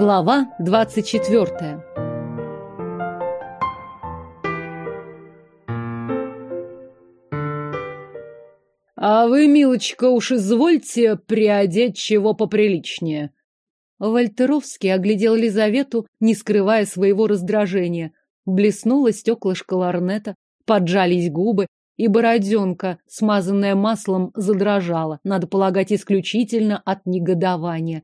Глава двадцать четвертая. А вы, милочка, уж извольте приодеть чего поприличнее. Вольтеровский оглядел Лизавету, не скрывая своего раздражения. Блеснуло стеклышко ларнета, поджались губы, и бороденка, смазанная маслом, задрожала, надо полагать, исключительно от негодования.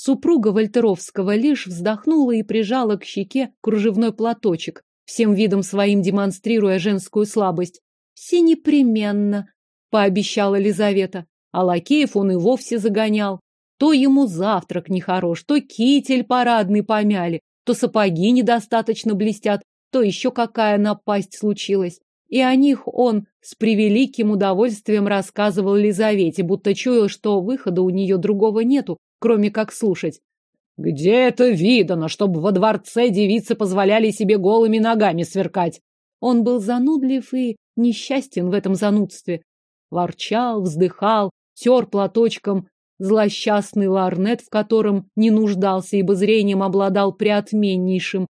Супруга Вольтеровского лишь вздохнула и прижала к щеке кружевной платочек, всем видом своим демонстрируя женскую слабость. «Все непременно», — пообещала Лизавета. А лакеев он и вовсе загонял. То ему завтрак нехорош, то китель парадный помяли, то сапоги недостаточно блестят, то еще какая напасть случилась. И о них он с превеликим удовольствием рассказывал Лизавете, будто чуял, что выхода у нее другого нету, кроме как слушать. Где это видано, чтобы во дворце девицы позволяли себе голыми ногами сверкать? Он был занудлив и несчастен в этом занудстве. Ворчал, вздыхал, тер платочком злосчастный ларнет, в котором не нуждался, ибо зрением обладал преотменнейшим,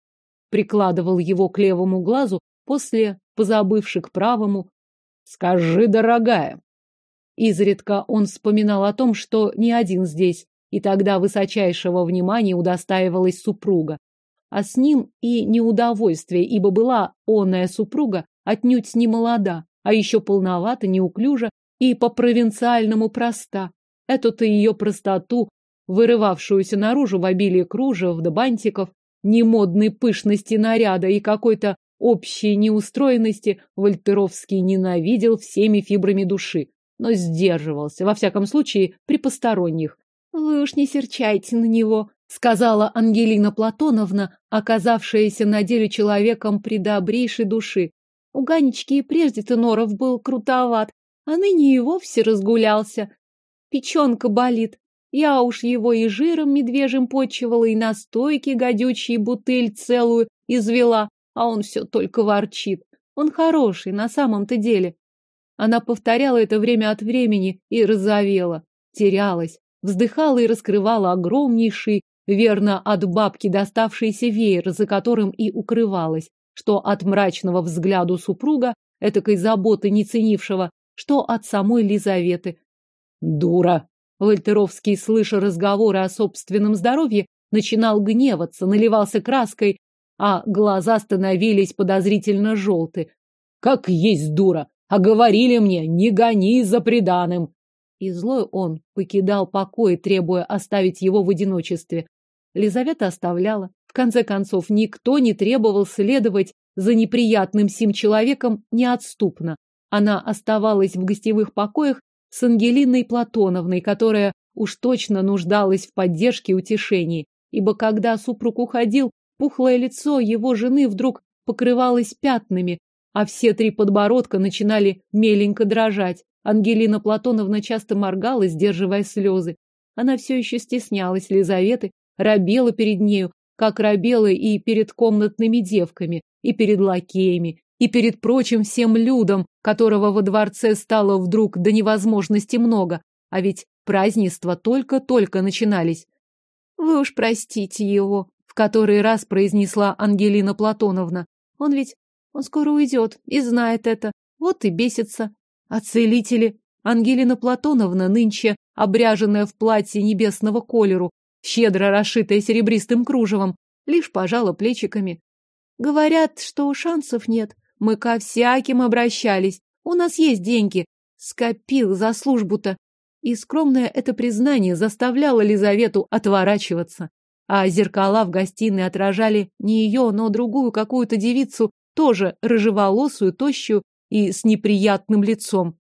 прикладывал его к левому глазу, после позабывши к правому. «Скажи, дорогая!» Изредка он вспоминал о том, что не один здесь, и тогда высочайшего внимания удостаивалась супруга. А с ним и неудовольствие, ибо была онная супруга отнюдь не молода, а еще полновата, неуклюжа и по-провинциальному проста. Эту-то ее простоту, вырывавшуюся наружу в обилии кружев да бантиков, немодной пышности наряда и какой-то общей неустроенности, Вольтеровский ненавидел всеми фибрами души, но сдерживался, во всяком случае, при посторонних. «Вы уж не серчайте на него», — сказала Ангелина Платоновна, оказавшаяся на деле человеком предобрейшей души. У Ганечки и прежде-то Норов был крутоват, а ныне и вовсе разгулялся. Печенка болит. Я уж его и жиром медвежьим почивала, и настойки гадючие бутыль целую извела, а он все только ворчит. Он хороший, на самом-то деле. Она повторяла это время от времени и разовела, терялась, вздыхала и раскрывала огромнейший, верно, от бабки доставшийся веер, за которым и укрывалась, что от мрачного взгляду супруга, этакой заботы не ценившего, что от самой Лизаветы, Дура! Вольтеровский, слыша разговоры о собственном здоровье, начинал гневаться, наливался краской, а глаза становились подозрительно желты. Как есть дура! А говорили мне, не гони за преданным. И злой он покидал покой, требуя оставить его в одиночестве. Лизавета оставляла. В конце концов, никто не требовал следовать за неприятным сим человеком неотступно. Она оставалась в гостевых покоях с Ангелиной Платоновной, которая уж точно нуждалась в поддержке и утешении, ибо когда супруг уходил, пухлое лицо его жены вдруг покрывалось пятнами, а все три подбородка начинали меленько дрожать. Ангелина Платоновна часто моргала, сдерживая слезы. Она все еще стеснялась Лизаветы, робела перед нею, как робела и перед комнатными девками, и перед лакеями, и перед прочим всем людом, которого во дворце стало вдруг до невозможности много, а ведь празднества только-только начинались. Вы уж простите его, в который раз произнесла Ангелина Платоновна. Он ведь, он скоро уйдет и знает это, вот и бесится. А целители? Ангелина Платоновна, нынче обряженная в платье небесного колеру, щедро расшитая серебристым кружевом, лишь пожала плечиками. Говорят, что шансов нет. Мы ко всяким обращались. У нас есть деньги. Скопил за службу-то. И скромное это признание заставляло Лизавету отворачиваться. А зеркала в гостиной отражали не ее, но другую какую-то девицу, тоже рыжеволосую, тощую и с неприятным лицом.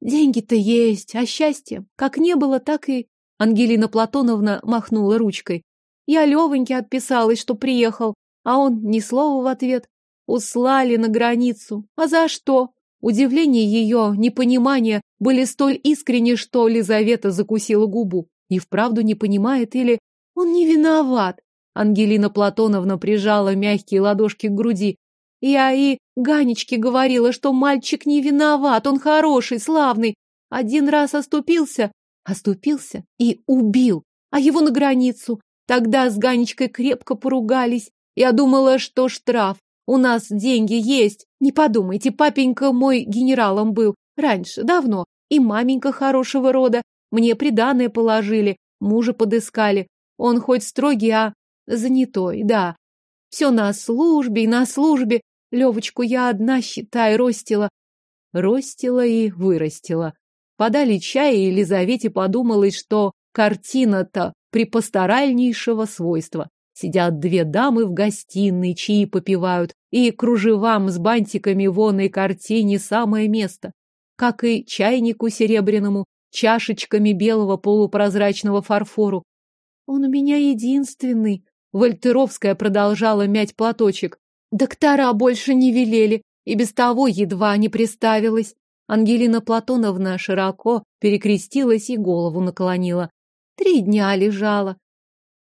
Деньги-то есть, а счастье как не было, так и... Ангелина Платоновна махнула ручкой. Я Левоньке отписалась, что приехал, а он ни слова в ответ. Услали на границу. А за что? Удивление ее, непонимание были столь искренни, что Лизавета закусила губу. И вправду не понимает или он не виноват. Ангелина Платоновна прижала мягкие ладошки к груди. Я и Ганечке говорила, что мальчик не виноват, он хороший, славный. Один раз оступился, оступился и убил, а его на границу. Тогда с Ганечкой крепко поругались. Я думала, что штраф. У нас деньги есть. Не подумайте, папенька мой генералом был. Раньше, давно. И маменька хорошего рода. Мне приданое положили. Мужа подыскали. Он хоть строгий, а занятой, да. Все на службе и на службе. Левочку я одна, считай, ростила. Ростила и вырастила. Подали чай, и Елизавете подумалось, что картина-то припостаральнейшего свойства. Сидят две дамы в гостиной, чаи попивают, и кружевам с бантиками в оной картине самое место. Как и чайнику серебряному, чашечками белого полупрозрачного фарфору. Он у меня единственный. Вольтеровская продолжала мять платочек. Доктора больше не велели, и без того едва не приставилась. Ангелина Платоновна широко перекрестилась и голову наклонила. Три дня лежала.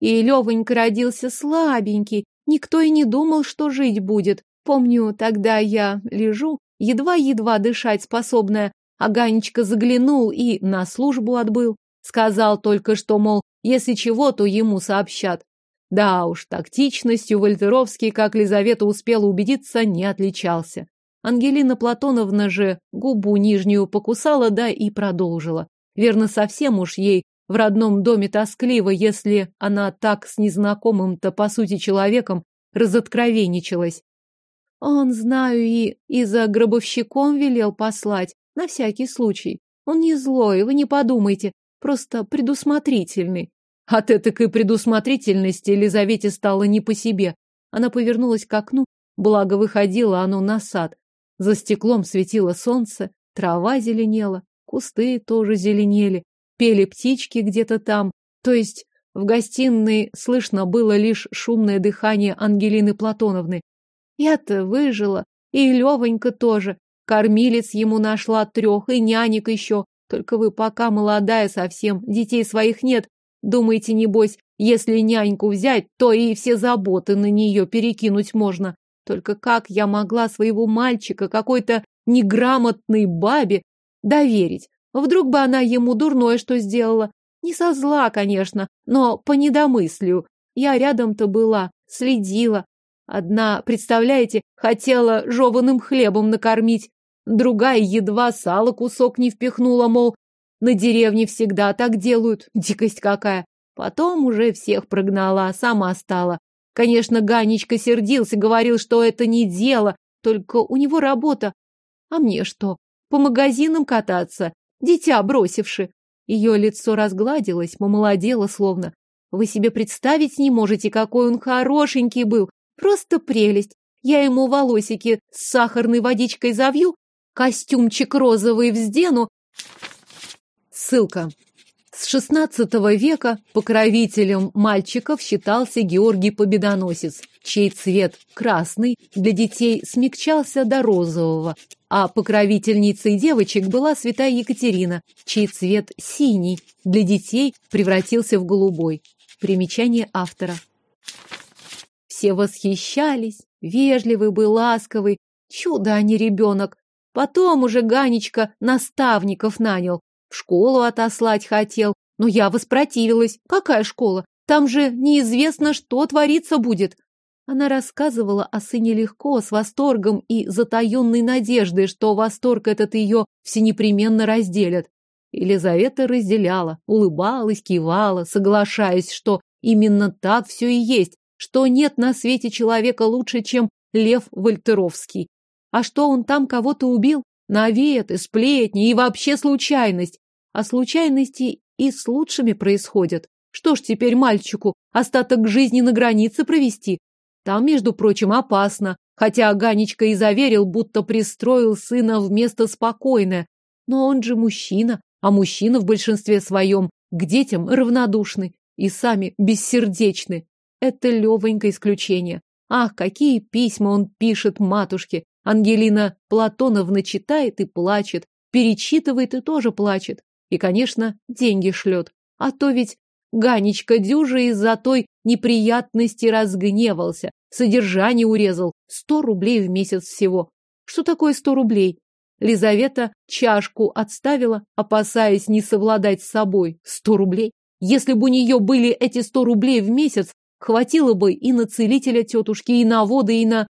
И Левонька родился слабенький, никто и не думал, что жить будет. Помню, тогда я лежу, едва-едва дышать способная, а Ганечка заглянул и на службу отбыл. Сказал только, что, мол, если чего, то ему сообщат. Да уж, тактичностью Вольтеровский, как Лизавета успела убедиться, не отличался. Ангелина Платоновна же губу нижнюю покусала, да и продолжила. Верно, совсем уж ей в родном доме тоскливо, если она так с незнакомым-то, по сути, человеком разоткровенничалась. Он, знаю, и, и за гробовщиком велел послать, на всякий случай. Он не злой, вы не подумайте, просто предусмотрительный. От этой предусмотрительности Елизавете стало не по себе. Она повернулась к окну, благо выходило оно на сад. За стеклом светило солнце, трава зеленела, кусты тоже зеленели, пели птички где-то там, то есть в гостиной слышно было лишь шумное дыхание Ангелины Платоновны. Я-то выжила, и Левонька тоже. Кормилец ему нашла трех, и нянек еще. Только вы пока молодая совсем, детей своих нет. Думаете, небось, если няньку взять, то и все заботы на нее перекинуть можно. Только как я могла своего мальчика какой-то неграмотной бабе доверить? Вдруг бы она ему дурное что сделала. Не со зла, конечно, но по недомыслию. Я рядом-то была, следила. Одна, представляете, хотела жеваным хлебом накормить. Другая едва сало кусок не впихнула, мол, на деревне всегда так делают. Дикость какая. Потом уже всех прогнала, сама стала. Конечно, Ганечка сердился, говорил, что это не дело, только у него работа. А мне что? По магазинам кататься? дитя бросивши. Ее лицо разгладилось, помолодело словно. Вы себе представить не можете, какой он хорошенький был. Просто прелесть. Я ему волосики с сахарной водичкой завью, костюмчик розовый вздену. Ссылка. С XVI века покровителем мальчиков считался Георгий Победоносец, чей цвет красный для детей смягчался до розового, а покровительницей девочек была святая Екатерина, чей цвет синий для детей превратился в голубой. Примечание автора. Все восхищались, вежливый был, ласковый, чудо, а не ребенок. Потом уже Ганечка наставников нанял, школу отослать хотел, но я воспротивилась. Какая школа? Там же неизвестно, что твориться будет. Она рассказывала о сыне легко, с восторгом и затаенной надеждой, что восторг этот ее всенепременно разделят. Елизавета разделяла, улыбалась, кивала, соглашаясь, что именно так все и есть, что нет на свете человека лучше, чем Лев Вольтеровский. А что он там кого-то убил? Наветы, сплетни и вообще случайность. А случайности и с лучшими происходят. Что ж теперь мальчику остаток жизни на границе провести? Там, между прочим, опасно, хотя Ганечка и заверил, будто пристроил сына вместо спокойное. Но он же мужчина, а мужчина в большинстве своем к детям равнодушны и сами бессердечны. Это Левонька исключение. Ах, какие письма он пишет матушке, Ангелина Платоновна читает и плачет, перечитывает и тоже плачет. И, конечно, деньги шлет. А то ведь Ганечка дюжа из-за той неприятности разгневался, содержание урезал. Сто рублей в месяц всего. Что такое сто рублей? Лизавета чашку отставила, опасаясь не совладать с собой. Сто рублей? Если бы у нее были эти сто рублей в месяц, хватило бы и на целителя тетушки, и на воды, и на...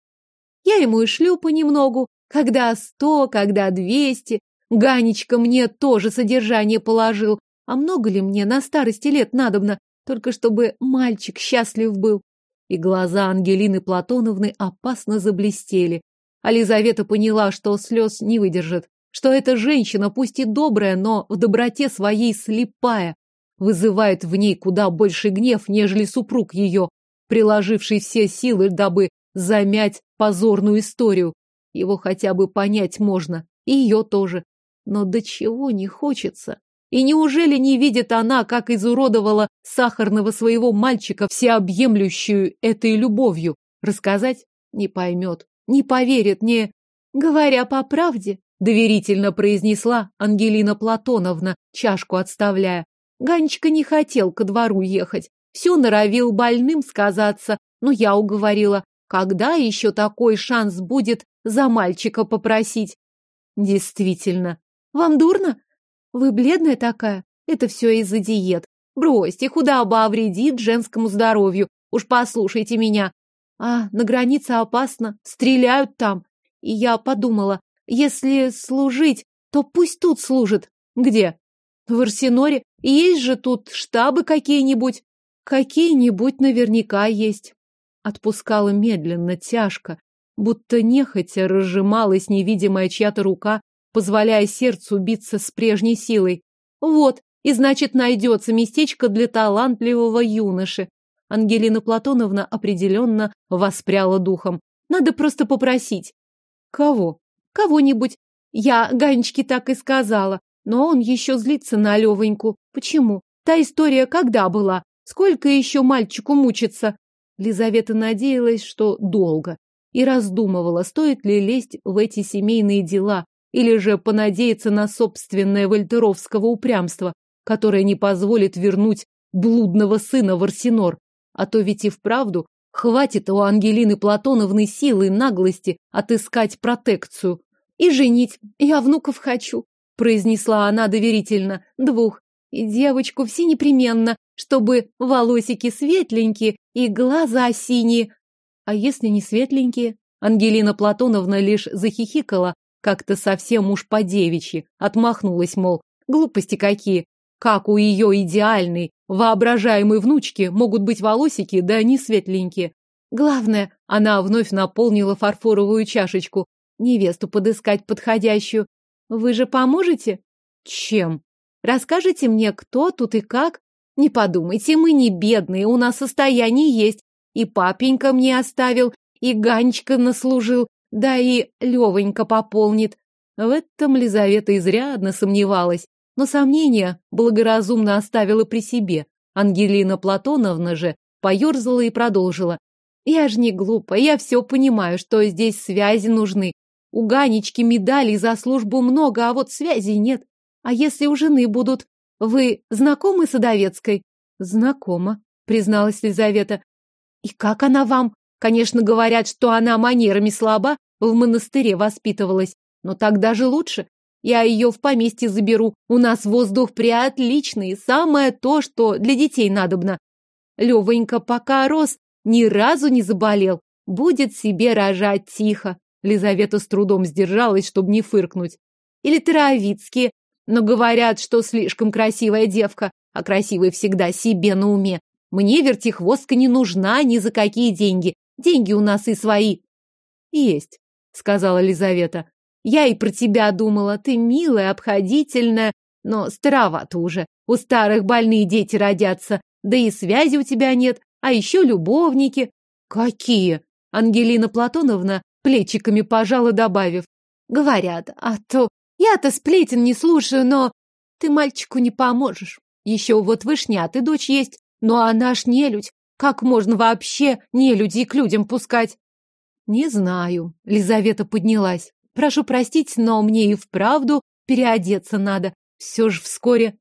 Я ему и шлю понемногу, когда сто, когда двести. Ганечка мне тоже содержание положил. А много ли мне на старости лет надобно, только чтобы мальчик счастлив был? И глаза Ангелины Платоновны опасно заблестели. А Лизавета поняла, что слез не выдержит, что эта женщина, пусть и добрая, но в доброте своей слепая, вызывает в ней куда больше гнев, нежели супруг ее, приложивший все силы, дабы замять позорную историю. Его хотя бы понять можно, и ее тоже. Но до чего не хочется. И неужели не видит она, как изуродовала сахарного своего мальчика, всеобъемлющую этой любовью? Рассказать не поймет, не поверит, не... Говоря по правде, доверительно произнесла Ангелина Платоновна, чашку отставляя. Ганечка не хотел ко двору ехать, все норовил больным сказаться, но я уговорила, когда еще такой шанс будет за мальчика попросить? Действительно. Вам дурно? Вы бледная такая? Это все из-за диет. Бросьте, худоба вредит женскому здоровью. Уж послушайте меня. А на границе опасно, стреляют там. И я подумала, если служить, то пусть тут служит. Где? В Арсеноре. Есть же тут штабы какие-нибудь. Какие-нибудь наверняка есть. Отпускала медленно, тяжко, будто нехотя разжималась невидимая чья-то рука, позволяя сердцу биться с прежней силой. Вот, и значит найдется местечко для талантливого юноши. Ангелина Платоновна определенно воспряла духом. Надо просто попросить. Кого? Кого-нибудь. Я Ганечке так и сказала. Но он еще злится на Левоньку. Почему? Та история когда была? Сколько еще мальчику мучиться? Лизавета надеялась, что долго. И раздумывала, стоит ли лезть в эти семейные дела, или же понадеяться на собственное вольтеровского упрямство, которое не позволит вернуть блудного сына в Арсенор. А то ведь и вправду хватит у Ангелины Платоновны силы и наглости отыскать протекцию. И женить. Я внуков хочу произнесла она доверительно. Двух. И девочку все непременно, чтобы волосики светленькие и глаза синие. А если не светленькие? Ангелина Платоновна лишь захихикала, как-то совсем уж по-девичьи, отмахнулась, мол, глупости какие. Как у ее идеальной, воображаемой внучки могут быть волосики, да не светленькие. Главное, она вновь наполнила фарфоровую чашечку, невесту подыскать подходящую, вы же поможете? Чем? Расскажите мне, кто тут и как? Не подумайте, мы не бедные, у нас состояние есть. И папенька мне оставил, и Ганечка наслужил, да и Левонька пополнит. В этом Лизавета изрядно сомневалась, но сомнения благоразумно оставила при себе. Ангелина Платоновна же поерзала и продолжила. Я ж не глупа, я все понимаю, что здесь связи нужны, у Ганечки медалей за службу много, а вот связей нет. А если у жены будут? Вы знакомы с Адовецкой? Знакома, призналась Лизавета. И как она вам? Конечно, говорят, что она манерами слаба, в монастыре воспитывалась. Но так даже лучше. Я ее в поместье заберу. У нас воздух приотличный, самое то, что для детей надобно. Левонька пока рос, ни разу не заболел. Будет себе рожать тихо. Лизавета с трудом сдержалась, чтобы не фыркнуть. Или Травицкие, но говорят, что слишком красивая девка, а красивый всегда себе на уме. Мне вертихвостка не нужна ни за какие деньги. Деньги у нас и свои. Есть, сказала Лизавета. Я и про тебя думала. Ты милая, обходительная, но старовато уже. У старых больные дети родятся. Да и связи у тебя нет. А еще любовники. Какие? Ангелина Платоновна плечиками пожала, добавив. Говорят, а то я-то сплетен не слушаю, но ты мальчику не поможешь. Еще вот вышнят и дочь есть, но она ж нелюдь. Как можно вообще нелюдей к людям пускать? Не знаю. Лизавета поднялась. Прошу простить, но мне и вправду переодеться надо. Все ж вскоре